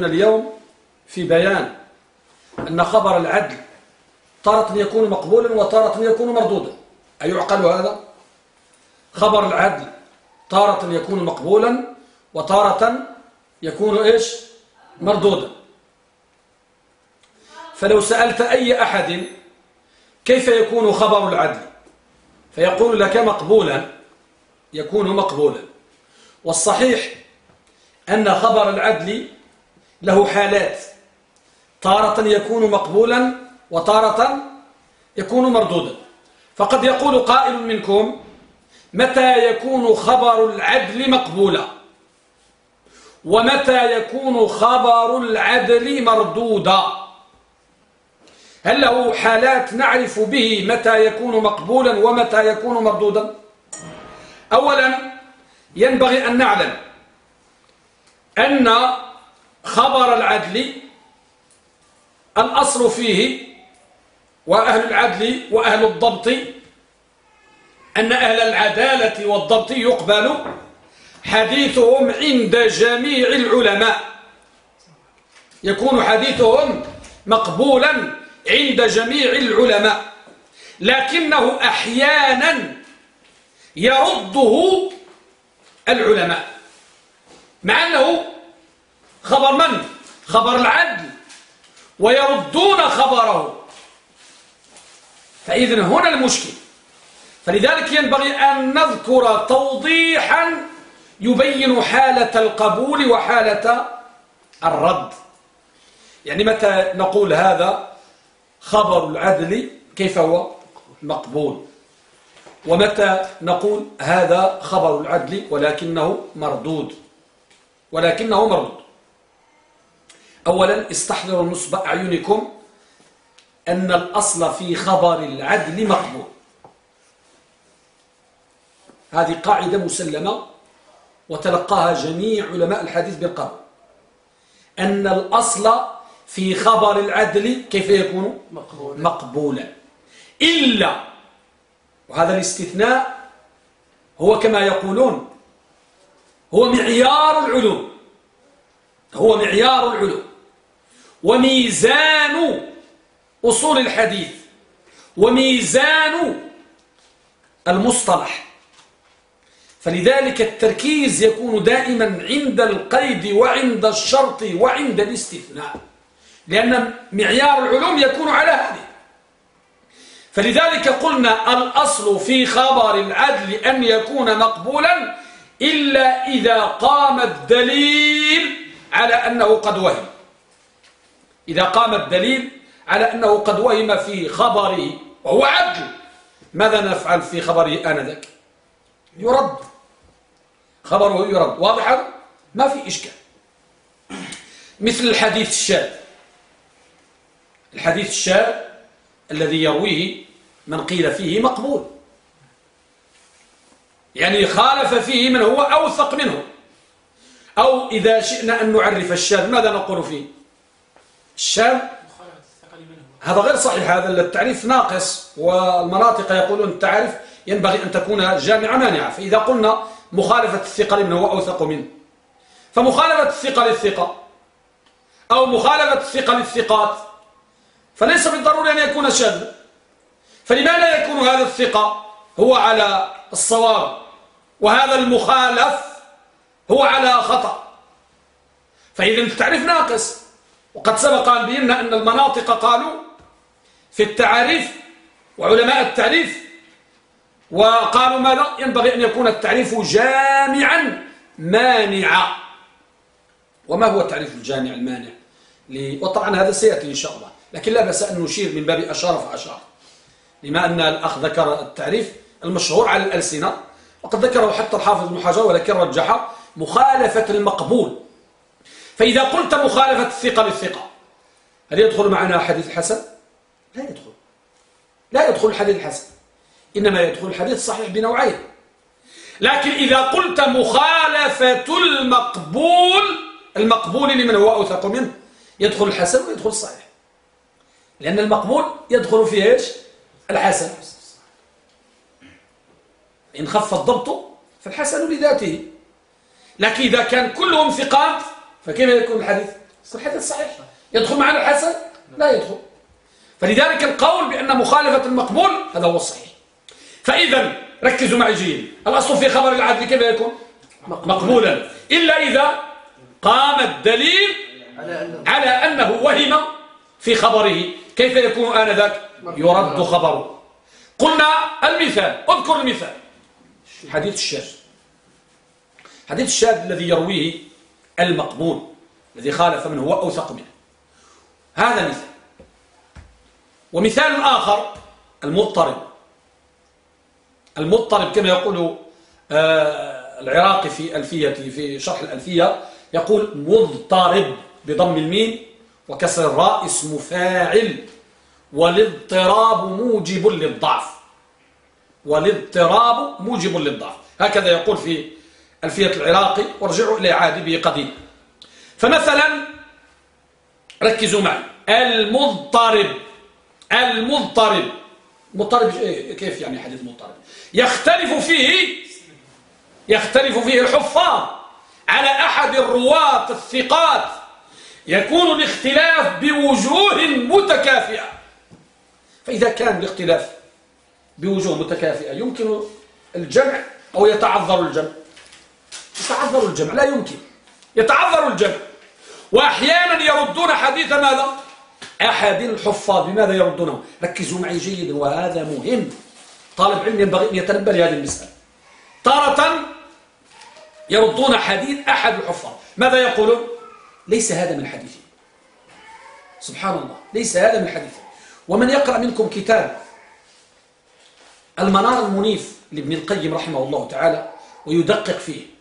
اليوم في بيان أن خبر العدل تارة يكون مقبولا وتارة يكون مردودا أيعقل هذا؟ خبر العدل تارة يكون مقبولا وتارة يكون إيش؟ مردودا فلو سألت أي أحد كيف يكون خبر العدل فيقول لك مقبولا يكون مقبولا والصحيح أن خبر العدل له حالات. تارة يكون مقبولا وتارة يكون مردودا. فقد يقول قائل منكم متى يكون خبر العدل مقبولا؟ ومتى يكون خبر العدل مردودا؟ هل له حالات نعرف به متى يكون مقبولا ومتى يكون مردودا؟ أولا ينبغي أن نعلم أن خبر العدل الأصل فيه وأهل العدل وأهل الضبط أن أهل العدالة والضبط يقبل حديثهم عند جميع العلماء. يكون حديثهم مقبولا عند جميع العلماء. لكنه أحيانا يرده العلماء. مع أنه خبر من؟ خبر العدل. ويردون خبره. فإذن هنا المشكل. فلذلك ينبغي أن نذكر توضيحا يبين حالة القبول وحالة الرد. يعني متى نقول هذا؟ خبر العدل كيف هو؟ مقبول. ومتى نقول هذا خبر العدل ولكنه مردود؟ ولكنه مردود. أولا استحضروا نصب أعينكم أن الأصل في خبر العدل مقبول. هذه قاعدة مسلمة وتلقاها جميع علماء الحديث بالقبول أن الأصل في خبر العدل كيف يكون؟ مقبولا, مقبولا. إلا وهذا الاستثناء هو كما يقولون هو معيار العلوم. هو معيار العلوم. وميزان أصول الحديث وميزان المصطلح. فلذلك التركيز يكون دائما عند القيد وعند الشرط وعند الاستثناء لأن معيار العلوم يكون على هذه. فلذلك قلنا الأصل في خبر العدل أن يكون مقبولا إلا إذا قام الدليل على أنه قد وهم. إذا قام الدليل على أنه قد وهم في خبره وهو عدل ماذا نفعل في خبره آنذاك؟ يرد. خبره يرد. واضح ما في إشكال. مثل الحديث الشاذ. الحديث الشاذ الذي يرويه من قيل فيه مقبول. يعني خالف فيه من هو أوثق منه. أو إذا شئنا أن نعرف الشاذ ماذا نقول فيه؟ الشاذ هذا غير صحيح هذا التعريف ناقص والمناطق يقولون التعريف ينبغي أن تكون جامعة مانعة. فإذا قلنا مخالفة الثقة لمن هو أوثق منه. فمخالفة الثقة للثقة أو مخالفة الثقة للثقات فليس بالضروري أن يكون شاذا فلماذا يكون هذا الثقة؟ هو على الصواب وهذا المخالف هو على خطأ. فإذا التعريف ناقص. وقد سبق أن بينا أن المناطق قالوا في التعريف وعلماء التعريف وقالوا ماذا ينبغي أن يكون التعريف جامعا مانعا. وما هو التعريف الجامع المانع؟ وطبعا هذا سيأتي إن شاء الله لكن لا بأس أن نشير من باب أشار فأشار. لما أن الأخ ذكر التعريف المشهور على الألسنة وقد ذكره حتى الحافظ ابن حجر ولكن رجح مخالفة المقبول. فإذا قلت مخالفة الثقة للثقة هل يدخل معنا حديث الحسن؟ لا يدخل. لا يدخل الحديث الحسن إنما يدخل الحديث الصحيح بنوعين. لكن إذا قلت مخالفة المقبول المقبول لمن هو أوثق منه يدخل الحسن ويدخل الصحيح. لأن المقبول يدخل فيه إيش؟ الحسن. إن خف الضبط فالحسن لذاته. لكن إذا كان كلهم ثقات فكيف يكون الحديث؟ الحديث صحيح. يدخل معنا الحسن؟ لا يدخل. فلذلك القول بأن مخالفة المقبول هذا هو الصحيح فإذا ركزوا معي جيد. الأصل في خبر العدل كيف يكون؟ مقبولا. إلا إذا قام الدليل على أنه وهم في خبره. كيف يكون آنذاك؟ يرد خبره. قلنا المثال. اذكر المثال. حديث الشاذ. حديث الشاذ الذي يرويه المقبول الذي خالف من هو أوثق منه. هذا مثال. ومثال آخر المضطرب. المضطرب كما يقول آه، العراقي في ألفية في شرح الألفية يقول مضطرب بضم الميم وكسر الراء اسم فاعل. والاضطراب موجب للضعف. والاضطراب موجب للضعف. هكذا يقول في ألفية العراقي وارجعوا إلى عادبه قديم. فمثلا ركزوا معي. المضطرب المضطرب. مضطرب إيه، كيف يعني حديث مضطرب؟ يختلف فيه يختلف فيه الحفاظ على أحد الرواة الثقات. يكون الاختلاف بوجوه متكافئة. فإذا كان الاختلاف بوجوه متكافئة يمكن الجمع أو يتعذر الجمع. يتعذر الجمع. لا يمكن. يتعذر الجمع. وأحيانا يردون حديث ماذا؟ أحد الحفاظ بماذا يردونه؟ ركزوا معي جيدا وهذا مهم. طالب علم ينبغي أن يتنبه لهذه المسألة. تارة يردون حديث أحد الحفاظ. ماذا يقولون؟ ليس هذا من حديثه سبحان الله. ليس هذا من حديثه ومن يقرأ منكم كتاب المنار المنيف لابن القيم رحمه الله تعالى ويدقق فيه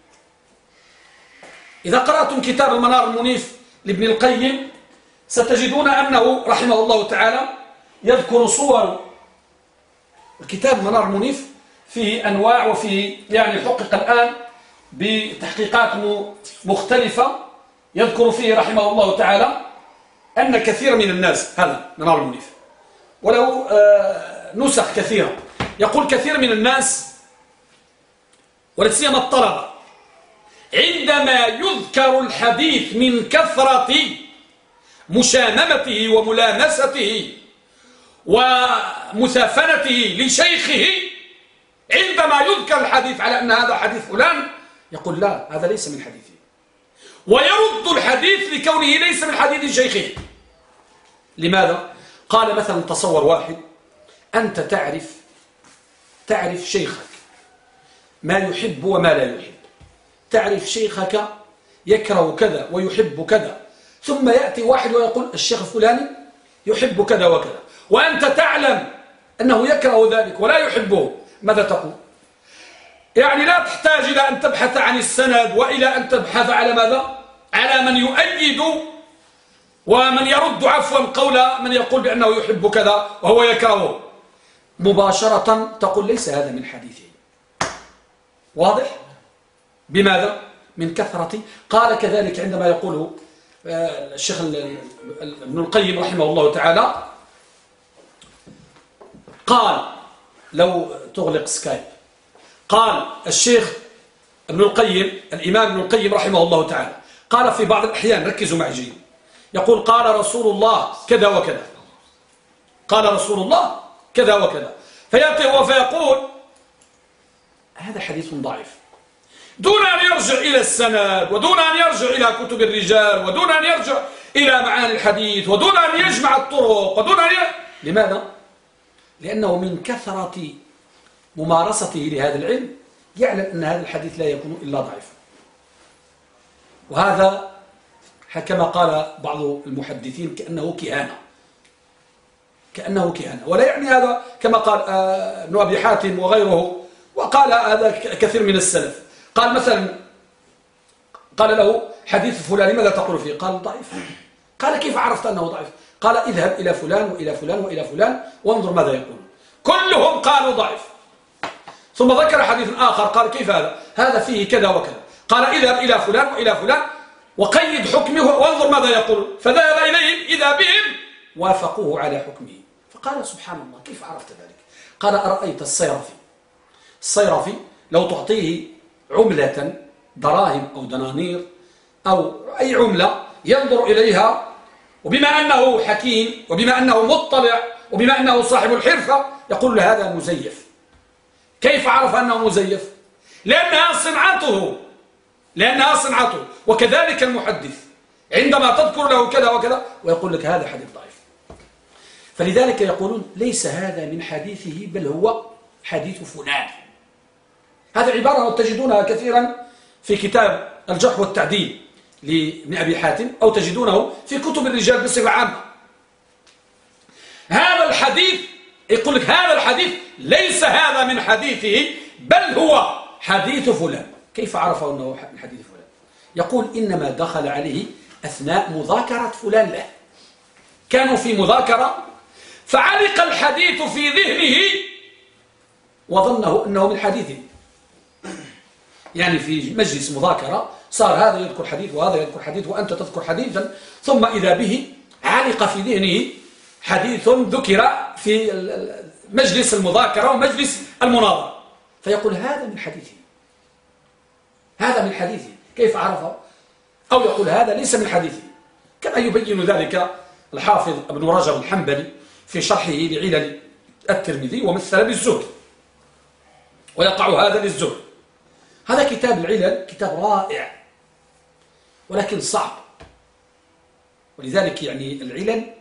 إذا قرأتم كتاب المنار المنيف لابن القيم ستجدون أنه رحمه الله تعالى يذكر صور الكتاب منار المنيف فيه أنواع وفيه يعني حقق الآن بتحقيقات مختلفة يذكر فيه رحمه الله تعالى أن كثير من الناس هذا منار المنيف. وله آه، نسخ كثيرة. يقول كثير من الناس ولا سيما الطلبة عندما يذكر الحديث من كثرة مشاممته وملامسته ومسافنته لشيخه عندما يذكر الحديث على أن هذا حديث فلان يقول لا هذا ليس من حديثه ويرد الحديث لكونه ليس من حديث شيخه. لماذا؟ قال مثلا تصور واحد أنت تعرف تعرف شيخك ما يحب وما لا يحب. تعرف شيخك يكره كذا ويحب كذا. ثم يأتي واحد ويقول الشيخ الفلاني يحب كذا وكذا. وأنت تعلم أنه يكره ذلك ولا يحبه. ماذا تقول؟ يعني لا تحتاج إلى أن تبحث عن السند وإلى أن تبحث على ماذا؟ على من يؤيد ومن يرد عفوا قول من يقول بأنه يحب كذا وهو يكرهه مباشرة تقول ليس هذا من حديثه واضح؟ بماذا؟ من كثرة. قال كذلك عندما يقول آه، الشيخ ابن القيم رحمه الله تعالى قال لو تغلق سكايب. قال الشيخ ابن القيم الإمام ابن القيم رحمه الله تعالى قال في بعض الأحيان ركزوا معي جيد. يقول قال رسول الله كذا وكذا. قال رسول الله كذا وكذا. فيأتي هو فيقول هذا حديث ضعيف. دون أن يرجع إلى السند ودون أن يرجع إلى كتب الرجال ودون أن يرجع إلى معاني الحديث ودون أن يجمع الطرق ودون أن ي... لماذا؟ لأنه من كثرة ممارسته لهذا العلم يعلم أن هذا الحديث لا يكون إلا ضعيف وهذا كما قال بعض المحدثين كأنه كهانة. كأنه كهانة. ولا يعني هذا كما قال آه، ابن أبي حاتم وغيره وقال هذا كثير من السلف. قال مثلا قال له حديث فلان ماذا تقول فيه؟ قال ضعيف. قال كيف عرفت أنه ضعيف؟ قال اذهب إلى فلان وإلى فلان وإلى فلان وانظر ماذا يقول. كلهم قالوا ضعيف. ثم ذكر حديث آخر قال كيف هذا؟ هذا فيه كذا وكذا. قال اذهب إلى فلان وإلى فلان وقيد حكمه وانظر ماذا يقول. فذهب إليهم إذا بهم وافقوه على حكمه. فقال سبحان الله كيف عرفت ذلك؟ قال أرأيت الصيرفي؟ الصيرفي لو تعطيه عملة دراهم أو دنانير أو أي عملة ينظر إليها وبما أنه حكيم وبما أنه مطلع وبما أنه صاحب الحرفة يقول هذا مزيف. كيف عرف أنه مزيف؟ لأنها صنعته. لأنها صنعته. وكذلك المحدث. عندما تذكر له كذا وكذا ويقول لك هذا حديث ضعيف. فلذلك يقولون ليس هذا من حديثه بل هو حديث فلان. هذه عبارة تجدونها كثيرا في كتاب الجرح والتعديل لابن أبي حاتم أو تجدونه في كتب الرجال بصفة عامة هذا الحديث يقول لك هذا الحديث ليس هذا من حديثه بل هو حديث فلان. كيف عرفوا أنه من حديث فلان؟ يقول إنما دخل عليه أثناء مذاكرة فلان. له كانوا في مذاكرة فعلق الحديث في ذهنه وظنه أنه من حديثه. يعني في مجلس مذاكرة صار هذا يذكر حديث وهذا يذكر حديث وأنت تذكر حديثا. ثم إذا به علق في ذهنه حديث ذكر في مجلس المذاكرة ومجلس المناظرة. فيقول هذا من حديثه هذا من حديثه كيف عرفه؟ أو يقول هذا ليس من حديثه كما يبين ذلك الحافظ ابن رجب الحنبلي في شرحه لعلل الترمذي ومثل بالزهد. ويقع هذا للزهد. هذا كتاب العلل كتاب رائع ولكن صعب. ولذلك يعني العلل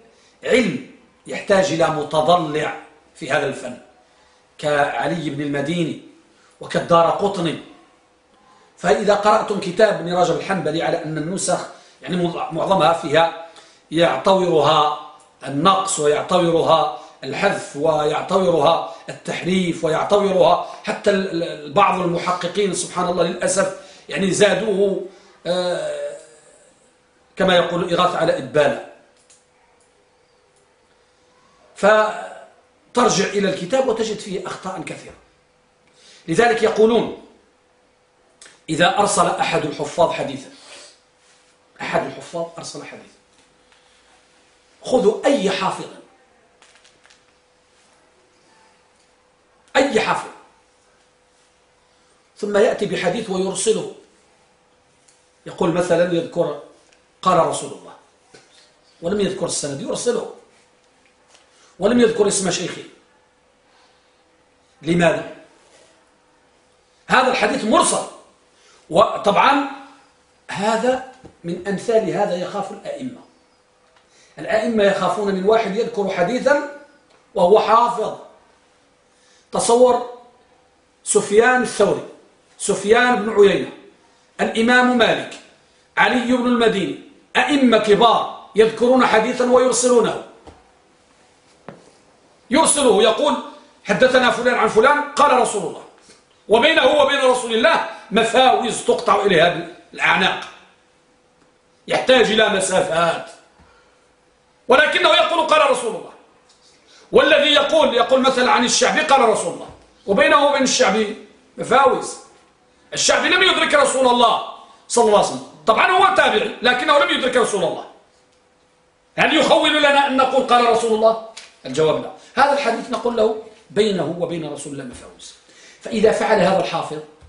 علم يحتاج إلى متضلع في هذا الفن. كعلي بن المديني وكالدار قطني. فإذا قرأتم كتاب ابن رجب الحنبلي على أن النسخ يعني معظمها فيها يعتورها النقص ويعتورها الحذف ويعتورها التحريف ويعتورها حتى بعض المحققين سبحان الله للأسف يعني زادوه آه، كما يقول الإغاثة على إبالة. فترجع إلى الكتاب وتجد فيه أخطاء كثيرة. لذلك يقولون إذا أرسل أحد الحفاظ حديثا أحد الحفاظ أرسل حديثا. خذوا أي حافظ أي حافظ ثم يأتي بحديث ويرسله. يقول مثلا يذكر قال رسول الله. ولم يذكر السند يرسله. ولم يذكر اسم شيخه. لماذا؟ هذا الحديث مرسل. وطبعا هذا من أمثال هذا يخاف الأئمة. الأئمة يخافون من واحد يذكر حديثا وهو حافظ. تصور سفيان الثوري سفيان بن عيينة الإمام مالك علي بن المديني أئمة كبار يذكرون حديثا ويرسلونه. يرسله يقول حدثنا فلان عن فلان قال رسول الله. وبينه وبين رسول الله مفاوز تقطع إليها الأعناق. يحتاج إلى مسافات. ولكنه يقول قال رسول الله. والذي يقول يقول مثلا عن الشعبي قال رسول الله. وبينه وبين الشعبي مفاوز الشعبي لم يدرك رسول الله صلى الله عليه وسلم. طبعا هو تابعي لكنه لم يدرك رسول الله. هل يخول لنا أن نقول قال رسول الله؟ الجواب لا. هذا الحديث نقول له بينه وبين رسول الله مفاوز فإذا فعل هذا الحافظ